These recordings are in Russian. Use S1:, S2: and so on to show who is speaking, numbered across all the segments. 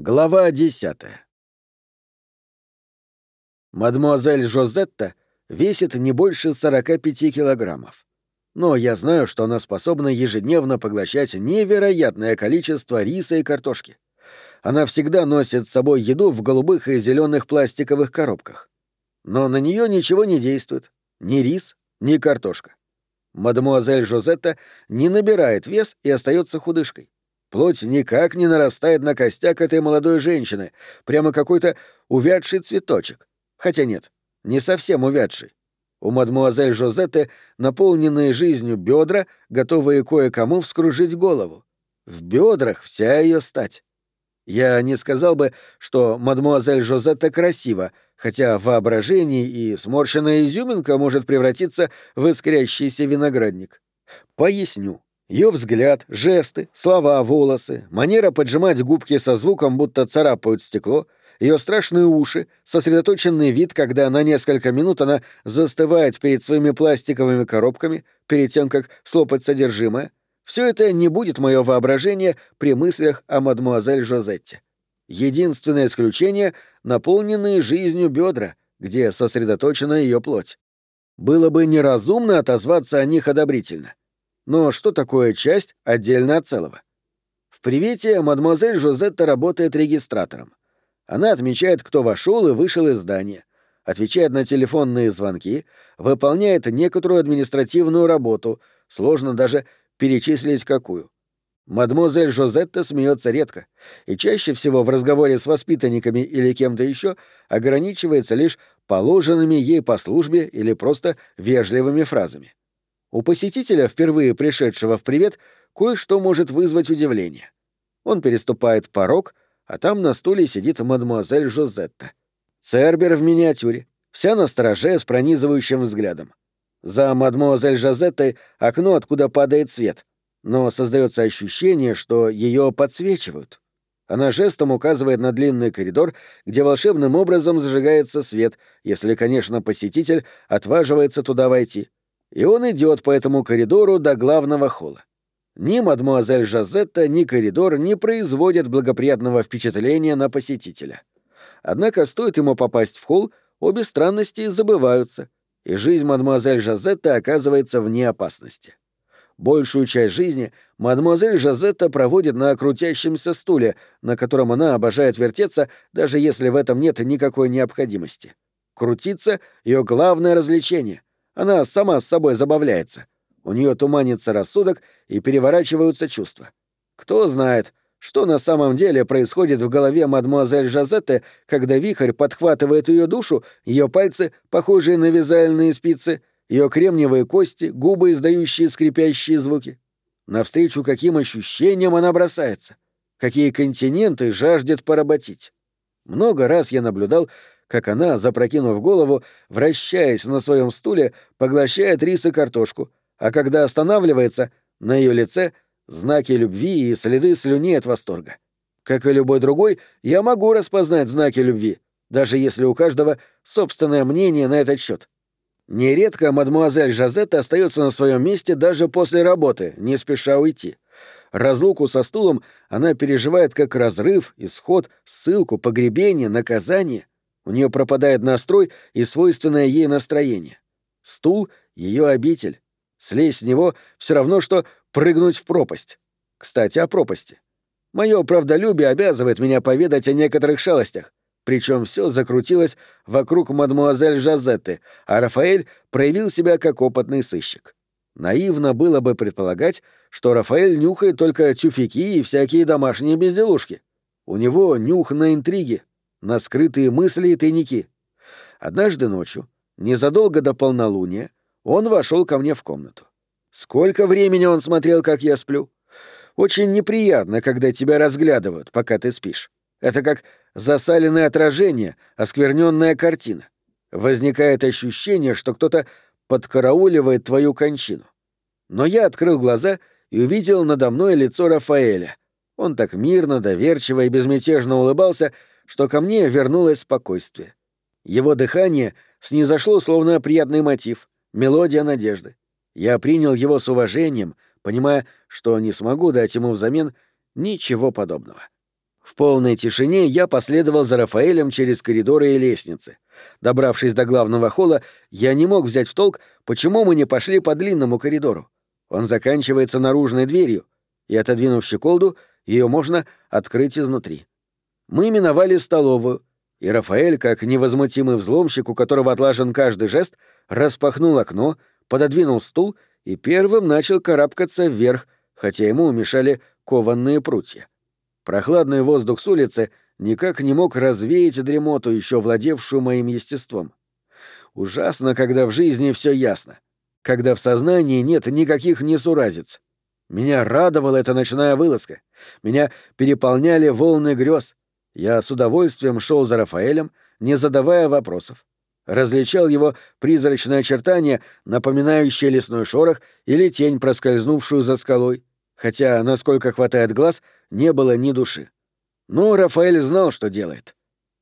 S1: Глава десятая. Мадмуазель Жозетта весит не больше 45 килограммов. Но я знаю, что она способна ежедневно поглощать невероятное количество риса и картошки. Она всегда носит с собой еду в голубых и зеленых пластиковых коробках. Но на нее ничего не действует. Ни рис, ни картошка. Мадемуазель Жозетта не набирает вес и остается худышкой. Плоть никак не нарастает на костяк этой молодой женщины, прямо какой-то увядший цветочек. Хотя нет, не совсем увядший. У мадмуазель Жозетты наполненные жизнью бедра, готовые кое-кому вскружить голову. В бедрах вся ее стать. Я не сказал бы, что мадмуазель Жозетта красива, хотя в воображении и сморщенная изюминка может превратиться в искрящийся виноградник. Поясню. Ее взгляд, жесты, слова, волосы, манера поджимать губки со звуком, будто царапают стекло, ее страшные уши, сосредоточенный вид, когда на несколько минут она застывает перед своими пластиковыми коробками, перед тем, как слопать содержимое, все это не будет мое воображение при мыслях о мадмуазель Жозетте. Единственное исключение — наполненные жизнью бедра, где сосредоточена ее плоть. Было бы неразумно отозваться о них одобрительно. Но что такое часть отдельно от целого? В привете мадемуазель Жозетта работает регистратором. Она отмечает, кто вошел и вышел из здания, отвечает на телефонные звонки, выполняет некоторую административную работу, сложно даже перечислить какую. Мадемуазель Жозетта смеется редко, и чаще всего в разговоре с воспитанниками или кем-то еще ограничивается лишь положенными ей по службе или просто вежливыми фразами. У посетителя, впервые пришедшего в привет, кое-что может вызвать удивление. Он переступает порог, а там на стуле сидит мадемуазель Жозетта. Цербер в миниатюре, вся на стороже с пронизывающим взглядом. За мадемуазель Жозеттой окно, откуда падает свет, но создается ощущение, что ее подсвечивают. Она жестом указывает на длинный коридор, где волшебным образом зажигается свет, если, конечно, посетитель отваживается туда войти и он идет по этому коридору до главного холла. Ни мадмуазель Жазетта, ни коридор не производят благоприятного впечатления на посетителя. Однако стоит ему попасть в холл, обе странности забываются, и жизнь мадмуазель Жазетта оказывается вне опасности. Большую часть жизни мадемуазель Жазетта проводит на крутящемся стуле, на котором она обожает вертеться, даже если в этом нет никакой необходимости. Крутиться — ее главное развлечение, она сама с собой забавляется. У нее туманится рассудок и переворачиваются чувства. Кто знает, что на самом деле происходит в голове мадмуазель Жазетте, когда вихрь подхватывает ее душу, ее пальцы, похожие на вязальные спицы, ее кремниевые кости, губы, издающие скрипящие звуки. Навстречу каким ощущениям она бросается? Какие континенты жаждет поработить? Много раз я наблюдал, как она, запрокинув голову, вращаясь на своем стуле, поглощает рис и картошку, а когда останавливается, на ее лице знаки любви и следы слюни от восторга. Как и любой другой, я могу распознать знаки любви, даже если у каждого собственное мнение на этот счет. Нередко мадмуазель Жазетта остается на своем месте даже после работы, не спеша уйти. Разлуку со стулом она переживает как разрыв, исход, ссылку, погребение, наказание — у нее пропадает настрой и свойственное ей настроение. Стул — ее обитель. Слезть с него все равно, что прыгнуть в пропасть. Кстати, о пропасти. Мое правдолюбие обязывает меня поведать о некоторых шалостях. Причем все закрутилось вокруг мадмуазель Жазетты, а Рафаэль проявил себя как опытный сыщик. Наивно было бы предполагать, что Рафаэль нюхает только тюфяки и всякие домашние безделушки. У него нюх на интриги, на скрытые мысли и тайники. Однажды ночью, незадолго до полнолуния, он вошел ко мне в комнату. Сколько времени он смотрел, как я сплю? Очень неприятно, когда тебя разглядывают, пока ты спишь. Это как засаленное отражение, оскверненная картина. Возникает ощущение, что кто-то подкарауливает твою кончину. Но я открыл глаза и увидел надо мной лицо Рафаэля. Он так мирно, доверчиво и безмятежно улыбался, что ко мне вернулось спокойствие. Его дыхание снизошло словно приятный мотив, мелодия надежды. Я принял его с уважением, понимая, что не смогу дать ему взамен ничего подобного. В полной тишине я последовал за Рафаэлем через коридоры и лестницы. Добравшись до главного холла, я не мог взять в толк, почему мы не пошли по длинному коридору. Он заканчивается наружной дверью, и, отодвинув щеколду, ее можно открыть изнутри. Мы миновали столовую, и Рафаэль, как невозмутимый взломщик, у которого отлажен каждый жест, распахнул окно, пододвинул стул и первым начал карабкаться вверх, хотя ему мешали кованные прутья. Прохладный воздух с улицы никак не мог развеять дремоту, еще владевшую моим естеством. Ужасно, когда в жизни все ясно, когда в сознании нет никаких несуразиц. Меня радовала эта ночная вылазка. Меня переполняли волны грез. Я с удовольствием шел за Рафаэлем, не задавая вопросов. Различал его призрачное очертание, напоминающее лесной шорох или тень, проскользнувшую за скалой, хотя, насколько хватает глаз, не было ни души. Но Рафаэль знал, что делает.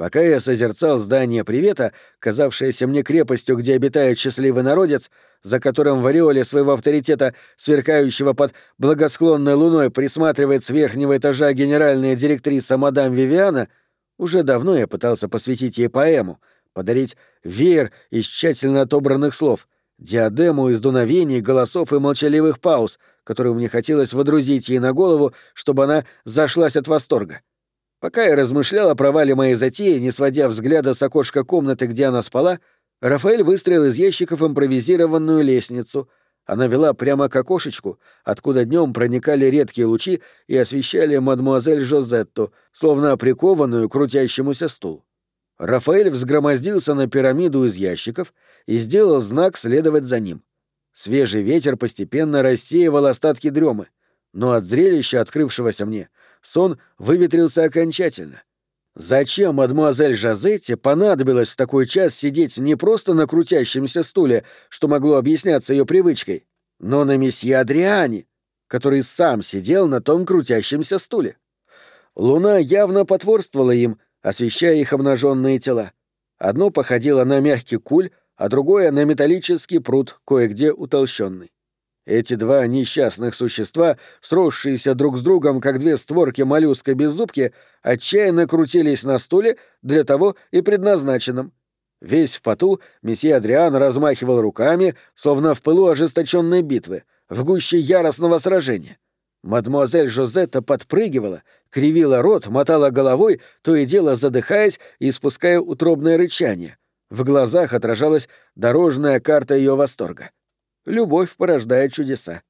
S1: Пока я созерцал здание привета, казавшееся мне крепостью, где обитает счастливый народец, за которым в ореоле своего авторитета, сверкающего под благосклонной луной, присматривает с верхнего этажа генеральная директриса мадам Вивиана, уже давно я пытался посвятить ей поэму, подарить веер из тщательно отобранных слов, диадему из дуновений, голосов и молчаливых пауз, которую мне хотелось водрузить ей на голову, чтобы она зашлась от восторга. Пока я размышлял о провале моей затеи, не сводя взгляда с окошка комнаты, где она спала, Рафаэль выстроил из ящиков импровизированную лестницу. Она вела прямо к окошечку, откуда днем проникали редкие лучи и освещали мадмуазель Жозетту, словно прикованную к крутящемуся стулу. Рафаэль взгромоздился на пирамиду из ящиков и сделал знак следовать за ним. Свежий ветер постепенно рассеивал остатки дремы, но от зрелища, открывшегося мне, — сон выветрился окончательно. Зачем мадемуазель Жазетти понадобилось в такой час сидеть не просто на крутящемся стуле, что могло объясняться ее привычкой, но на месье Адриане, который сам сидел на том крутящемся стуле? Луна явно потворствовала им, освещая их обнаженные тела. Одно походило на мягкий куль, а другое — на металлический пруд, кое-где утолщенный. Эти два несчастных существа, сросшиеся друг с другом, как две створки моллюска без зубки, отчаянно крутились на стуле для того и предназначенном. Весь в поту месье Адриан размахивал руками, словно в пылу ожесточенной битвы, в гуще яростного сражения. Мадемуазель Жозетта подпрыгивала, кривила рот, мотала головой, то и дело задыхаясь и спуская утробное рычание. В глазах отражалась дорожная карта ее восторга. Любовь порождает чудеса.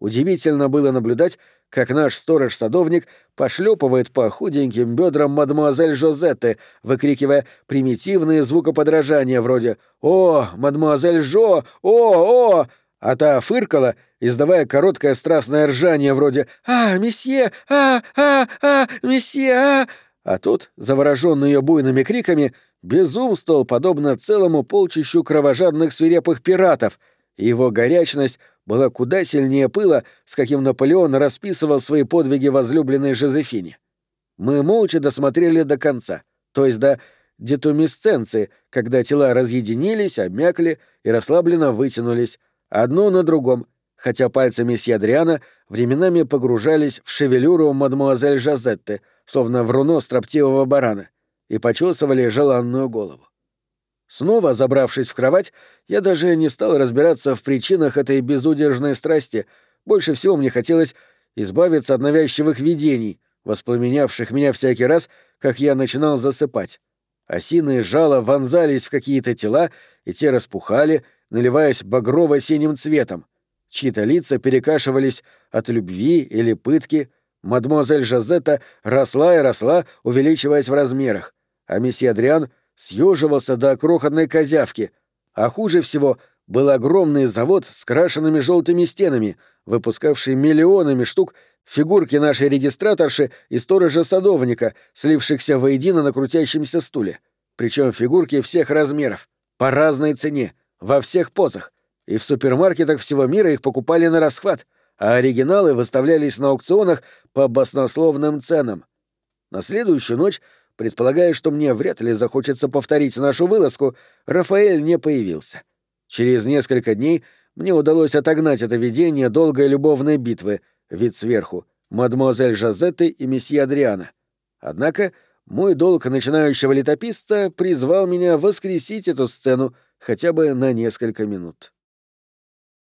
S1: Удивительно было наблюдать, как наш сторож-садовник пошлепывает по худеньким бедрам мадемуазель Жозетты, выкрикивая примитивные звукоподражания вроде «О, мадемуазель Жо! О, о!» А та фыркала, издавая короткое страстное ржание вроде «А, месье! А, а, а, месье! А!» А тут, завороженный ее буйными криками, безумствовал подобно целому полчищу кровожадных свирепых пиратов — его горячность была куда сильнее пыла, с каким Наполеон расписывал свои подвиги возлюбленной Жозефине. Мы молча досмотрели до конца, то есть до детумисценции, когда тела разъединились, обмякли и расслабленно вытянулись, одно на другом, хотя пальцы месье Адриана временами погружались в шевелюру мадемуазель Жазетты, словно в руно строптивого барана, и почесывали желанную голову. Снова забравшись в кровать, я даже не стал разбираться в причинах этой безудержной страсти. Больше всего мне хотелось избавиться от навязчивых видений, воспламенявших меня всякий раз, как я начинал засыпать. Осиные жало вонзались в какие-то тела, и те распухали, наливаясь багрово-синим цветом. Чьи-то лица перекашивались от любви или пытки. Мадемуазель Жазетта росла и росла, увеличиваясь в размерах, а месье Адриан — съеживался до крохотной козявки, а хуже всего был огромный завод с крашенными желтыми стенами, выпускавший миллионами штук фигурки нашей регистраторши и сторожа-садовника, слившихся воедино на крутящемся стуле. Причем фигурки всех размеров, по разной цене, во всех позах. И в супермаркетах всего мира их покупали на расхват, а оригиналы выставлялись на аукционах по баснословным ценам. На следующую ночь Предполагая, что мне вряд ли захочется повторить нашу вылазку, Рафаэль не появился. Через несколько дней мне удалось отогнать это видение долгой любовной битвы, вид сверху, мадемуазель Жазетты и месье Адриана. Однако мой долг начинающего летописца призвал меня воскресить эту сцену хотя бы на несколько минут.